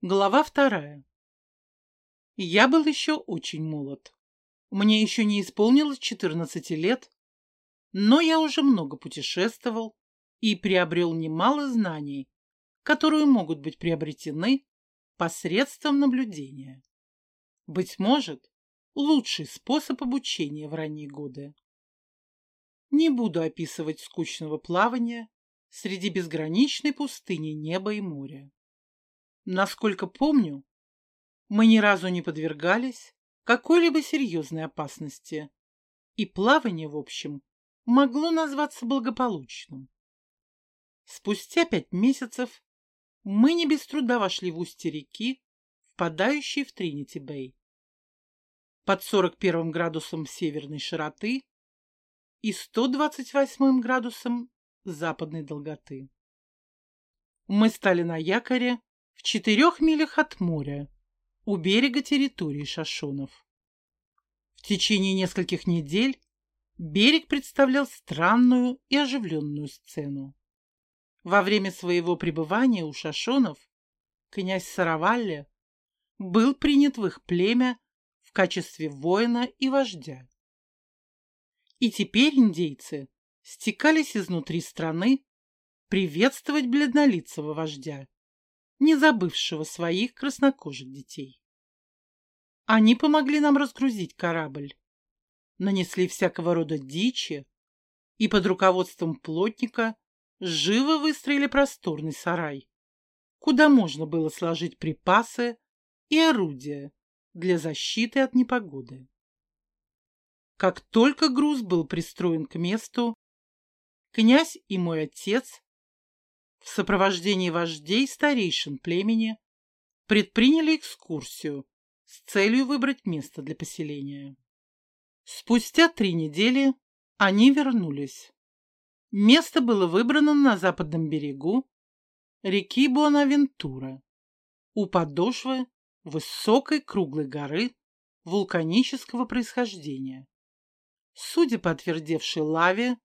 Глава вторая. Я был еще очень молод. Мне еще не исполнилось 14 лет, но я уже много путешествовал и приобрел немало знаний, которые могут быть приобретены посредством наблюдения. Быть может, лучший способ обучения в ранние годы. Не буду описывать скучного плавания среди безграничной пустыни неба и моря. Насколько помню, мы ни разу не подвергались какой-либо серьезной опасности, и плавание, в общем, могло назваться благополучным. Спустя пять месяцев мы не без труда вошли в устье реки, впадающей в Тринити-Бэй. Под 41 градусом северной широты и 128 градусом западной долготы. Мы стали на якоре в четырех милях от моря, у берега территории Шашонов. В течение нескольких недель берег представлял странную и оживленную сцену. Во время своего пребывания у Шашонов князь Саравалли был принят в их племя в качестве воина и вождя. И теперь индейцы стекались изнутри страны приветствовать бледнолицего вождя не забывшего своих краснокожих детей. Они помогли нам разгрузить корабль, нанесли всякого рода дичи и под руководством плотника живо выстроили просторный сарай, куда можно было сложить припасы и орудия для защиты от непогоды. Как только груз был пристроен к месту, князь и мой отец в сопровождении вождей старейшин племени предприняли экскурсию с целью выбрать место для поселения. Спустя три недели они вернулись. Место было выбрано на западном берегу реки Буанавентура, у подошвы высокой круглой горы вулканического происхождения, судя по отвердевшей лаве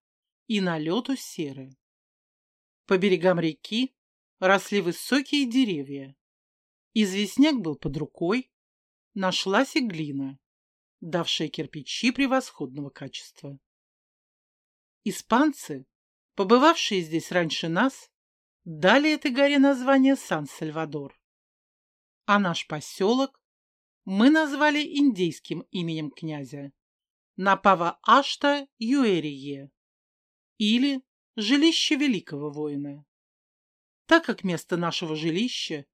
и налету серы. По берегам реки росли высокие деревья. Известняк был под рукой, нашлась и глина, давшая кирпичи превосходного качества. Испанцы, побывавшие здесь раньше нас, дали этой горе название Сан-Сальвадор. А наш поселок мы назвали индейским именем князя Напава Ашта Юэрие или жилище великого воина. Так как место нашего жилища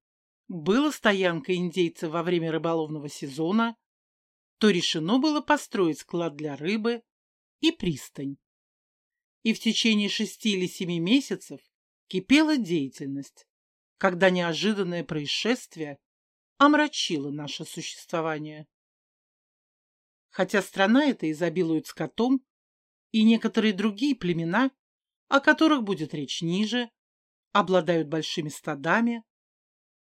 было стоянкой индейцев во время рыболовного сезона, то решено было построить склад для рыбы и пристань. И в течение шести или семи месяцев кипела деятельность, когда неожиданное происшествие омрачило наше существование. Хотя страна эта изобилует скотом, и некоторые другие племена о которых будет речь ниже, обладают большими стадами,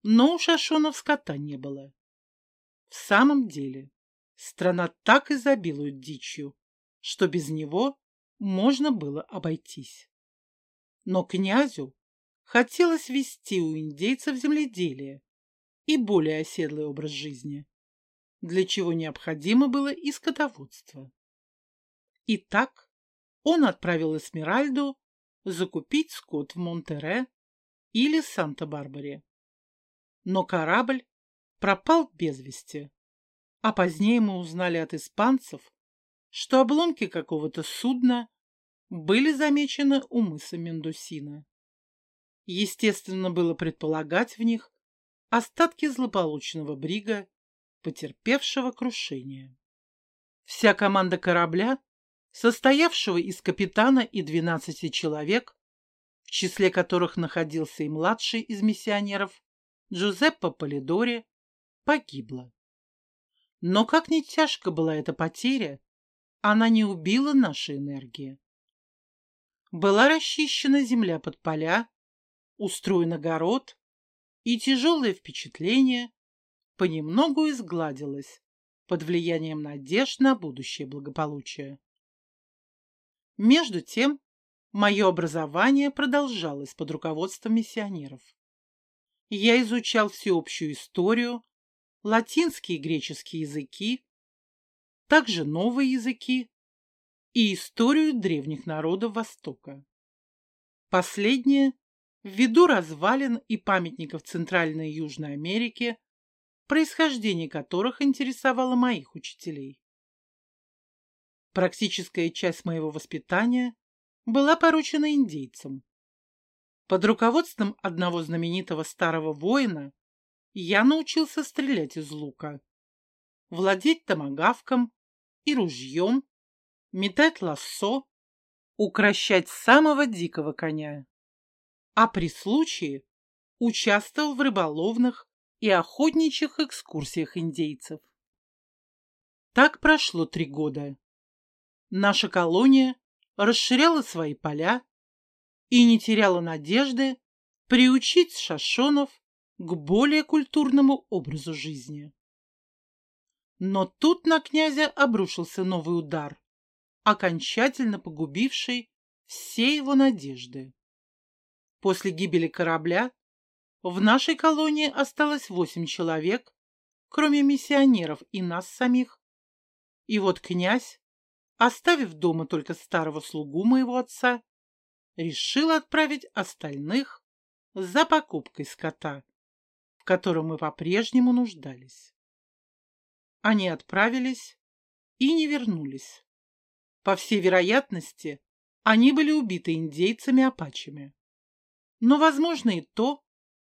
но у шашонов скота не было. В самом деле, страна так изобилует дичью, что без него можно было обойтись. Но князю хотелось вести у индейцев земледелие и более оседлый образ жизни, для чего необходимо было и скотоводство. Итак, он отправил Эсмеральду закупить скот в Монтере или Санта-Барбаре. Но корабль пропал без вести, а позднее мы узнали от испанцев, что обломки какого-то судна были замечены у мыса Мендусина. Естественно, было предполагать в них остатки злополучного брига, потерпевшего крушение. Вся команда корабля состоявшего из капитана и двенадцати человек, в числе которых находился и младший из миссионеров Джузеппе Полидори, погибла. Но как ни тяжко была эта потеря, она не убила нашей энергии. Была расчищена земля под поля, устроен огород, и тяжелое впечатление понемногу изгладилось под влиянием надежд на будущее благополучие. Между тем, мое образование продолжалось под руководством миссионеров. я изучал всеобщую историю, латинские и греческие языки, также новые языки и историю древних народов Востока. Последнее, ввиду развалин и памятников Центральной и Южной Америки, происхождение которых интересовало моих учителей. Практическая часть моего воспитания была поручена индейцам. Под руководством одного знаменитого старого воина я научился стрелять из лука, владеть томагавком и ружьем, метать лассо, укращать самого дикого коня. А при случае участвовал в рыболовных и охотничьих экскурсиях индейцев. Так прошло три года. Наша колония расширяла свои поля и не теряла надежды приучить шашонов к более культурному образу жизни. Но тут на князя обрушился новый удар, окончательно погубивший все его надежды. После гибели корабля в нашей колонии осталось восемь человек, кроме миссионеров и нас самих. И вот князь, оставив дома только старого слугу моего отца, решил отправить остальных за покупкой скота, в котором мы по-прежнему нуждались. Они отправились и не вернулись. По всей вероятности, они были убиты индейцами-апачами. Но возможно и то,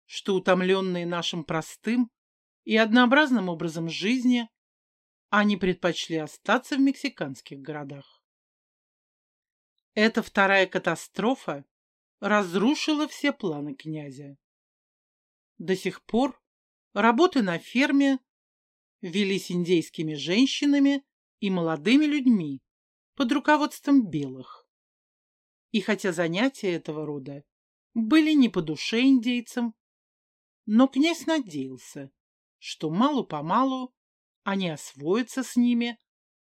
что утомленные нашим простым и однообразным образом жизни, они предпочли остаться в мексиканских городах. Эта вторая катастрофа разрушила все планы князя. До сих пор работы на ферме велись индейскими женщинами и молодыми людьми под руководством белых. И хотя занятия этого рода были не по душе индейцам, но князь надеялся, что мало-помалу они освоятся с ними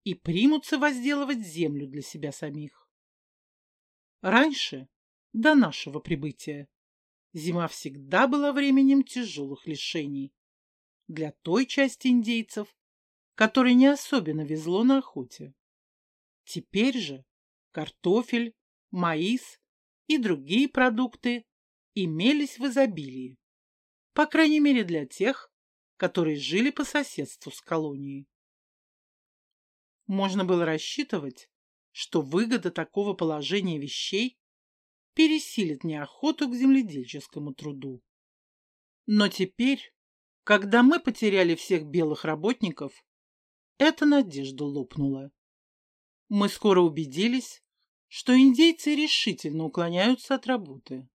и примутся возделывать землю для себя самих. Раньше, до нашего прибытия, зима всегда была временем тяжелых лишений для той части индейцев, которой не особенно везло на охоте. Теперь же картофель, маис и другие продукты имелись в изобилии по крайней мере для тех, которые жили по соседству с колонией. Можно было рассчитывать, что выгода такого положения вещей пересилит неохоту к земледельческому труду. Но теперь, когда мы потеряли всех белых работников, эта надежда лопнула. Мы скоро убедились, что индейцы решительно уклоняются от работы.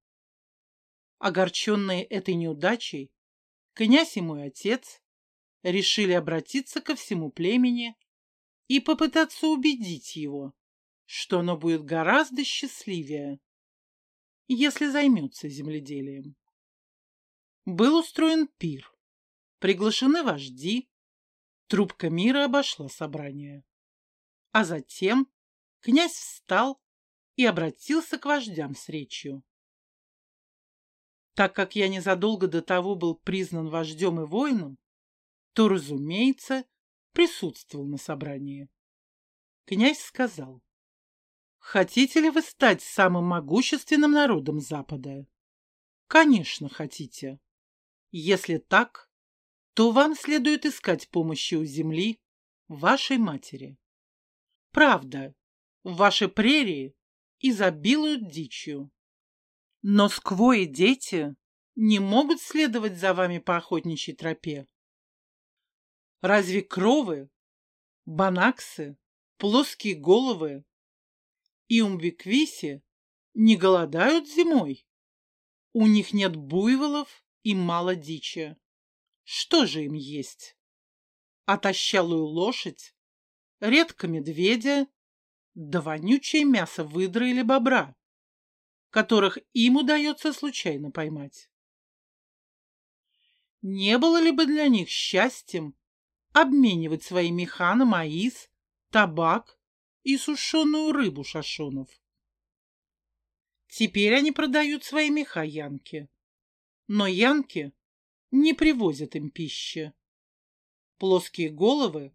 Огорченные этой неудачей, князь и мой отец решили обратиться ко всему племени и попытаться убедить его, что оно будет гораздо счастливее, если займется земледелием. Был устроен пир, приглашены вожди, трубка мира обошла собрание. А затем князь встал и обратился к вождям с речью. Так как я незадолго до того был признан вождем и воином, то, разумеется, присутствовал на собрании. Князь сказал, «Хотите ли вы стать самым могущественным народом Запада?» «Конечно, хотите. Если так, то вам следует искать помощи у земли вашей матери. Правда, в вашей прерии изобилуют дичью. Но сквои дети не могут следовать за вами по охотничьей тропе. Разве кровы, банаксы, плоские головы и умбиквиси не голодают зимой? У них нет буйволов и мало дичи. Что же им есть? Отощалую лошадь, редко медведя, да вонючее мясо выдры или бобра которых им удается случайно поймать. Не было ли бы для них счастьем обменивать свои меха на маис, табак и сушеную рыбу шашонов? Теперь они продают свои меха Янке. Но Янке не привозят им пищи. Плоские головы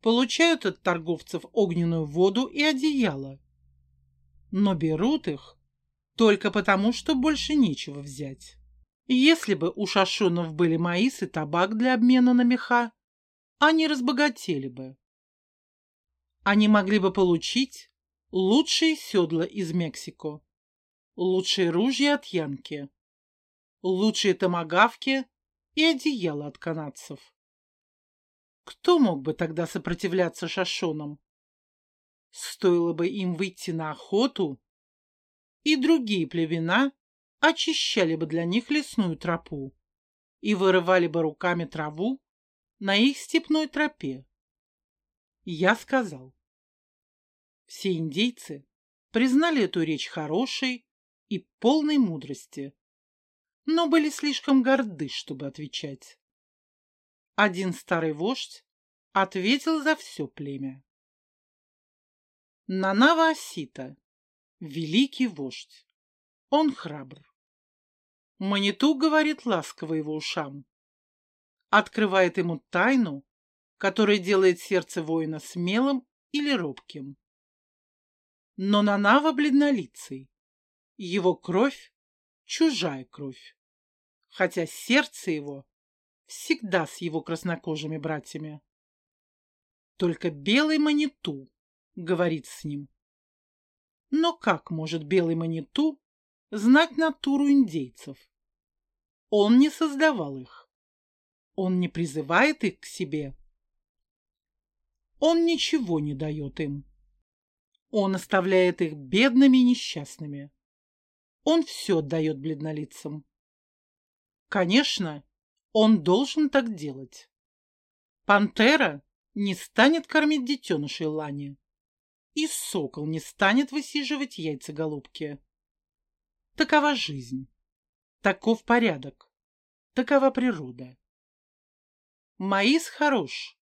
получают от торговцев огненную воду и одеяло, но берут их только потому, что больше нечего взять. Если бы у шашунов были маис и табак для обмена на меха, они разбогатели бы. Они могли бы получить лучшие седла из Мексико, лучшие ружья от Янки, лучшие томагавки и одеяла от канадцев. Кто мог бы тогда сопротивляться шашонам? Стоило бы им выйти на охоту, и другие племена очищали бы для них лесную тропу и вырывали бы руками траву на их степной тропе. Я сказал. Все индейцы признали эту речь хорошей и полной мудрости, но были слишком горды, чтобы отвечать. Один старый вождь ответил за все племя. Нанава Асита, великий вождь, он храбр. Маниту говорит ласково его ушам, открывает ему тайну, которая делает сердце воина смелым или робким. Но Нанава бледнолицый, его кровь — чужая кровь, хотя сердце его всегда с его краснокожими братьями. Только белый маниту говорит с ним. Но как может белый маниту знать натуру индейцев? Он не создавал их. Он не призывает их к себе. Он ничего не дает им. Он оставляет их бедными и несчастными. Он все отдает бледнолицам. Конечно, он должен так делать. Пантера не станет кормить детенышей Лани. И сокол не станет высиживать яйца голубки. Такова жизнь. Таков порядок. Такова природа. Маис хорош.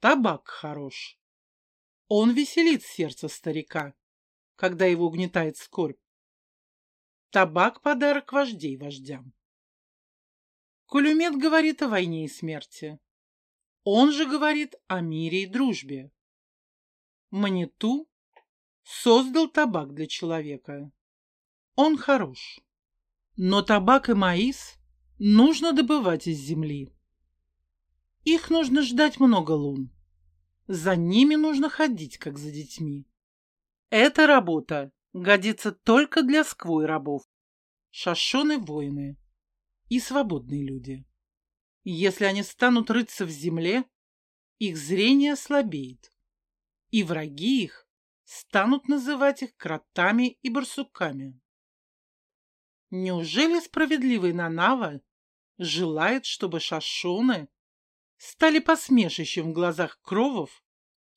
Табак хорош. Он веселит сердце старика, когда его угнетает скорбь. Табак — подарок вождей вождям. Кулюмет говорит о войне и смерти. Он же говорит о мире и дружбе. Маниту создал табак для человека. Он хорош. Но табак и маис нужно добывать из земли. Их нужно ждать много лун. За ними нужно ходить, как за детьми. Эта работа годится только для сквой рабов, шашоны воины и свободные люди. Если они станут рыться в земле, их зрение ослабеет, и враги их станут называть их кротами и барсуками. Неужели справедливый Нанава желает, чтобы шашоны стали посмешищем в глазах кровов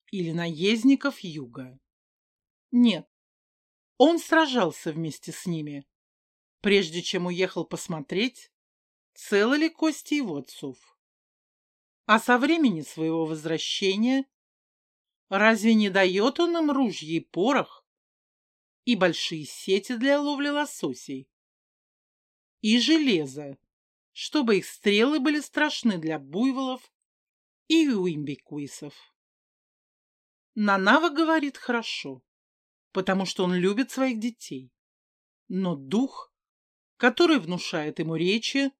или наездников юга? Нет, он сражался вместе с ними, прежде чем уехал посмотреть, целы ли кости его отцов. А со времени своего возвращения разве не дает он им ружья и порох и большие сети для ловли лососей? И железо, чтобы их стрелы были страшны для буйволов и уимбикуисов. Нанава говорит хорошо, потому что он любит своих детей. Но дух, который внушает ему речи,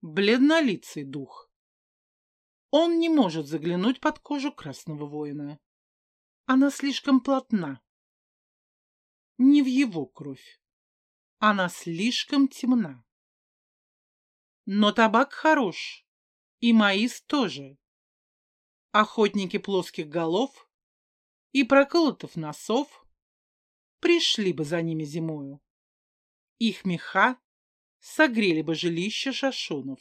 бледнолицый дух. Он не может заглянуть под кожу красного воина. Она слишком плотна. Не в его кровь. Она слишком темна. Но табак хорош, и маис тоже. Охотники плоских голов и проколотов носов пришли бы за ними зимою. Их меха согрели бы жилища шашунов.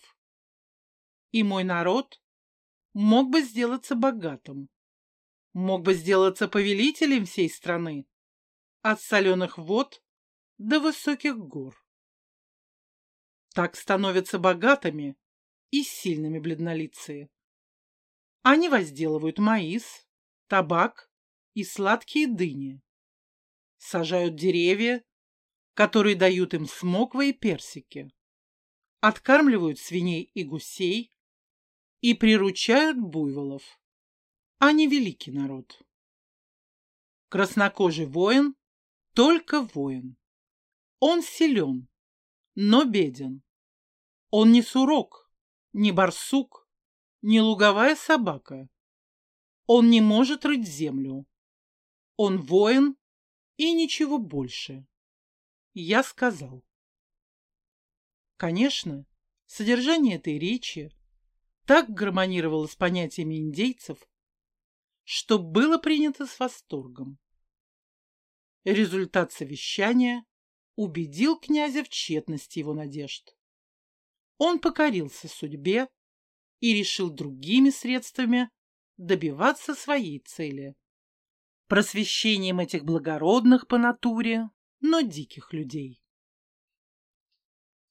И мой народ мог бы сделаться богатым, мог бы сделаться повелителем всей страны, от соленых вод до высоких гор. Так становятся богатыми и сильными бледнолицые. Они возделывают маис, табак и сладкие дыни, сажают деревья которые дают им смоквы и персики. откармливают свиней и гусей и приручают буйволов. Они великий народ. Краснокожий воин — только воин. Он силен, но беден. Он не сурок, не барсук, не луговая собака. Он не может рыть землю. Он воин и ничего больше. Я сказал. Конечно, содержание этой речи так гармонировало с понятиями индейцев, что было принято с восторгом. Результат совещания убедил князя в тщетности его надежд. Он покорился судьбе и решил другими средствами добиваться своей цели. Просвещением этих благородных по натуре, но диких людей.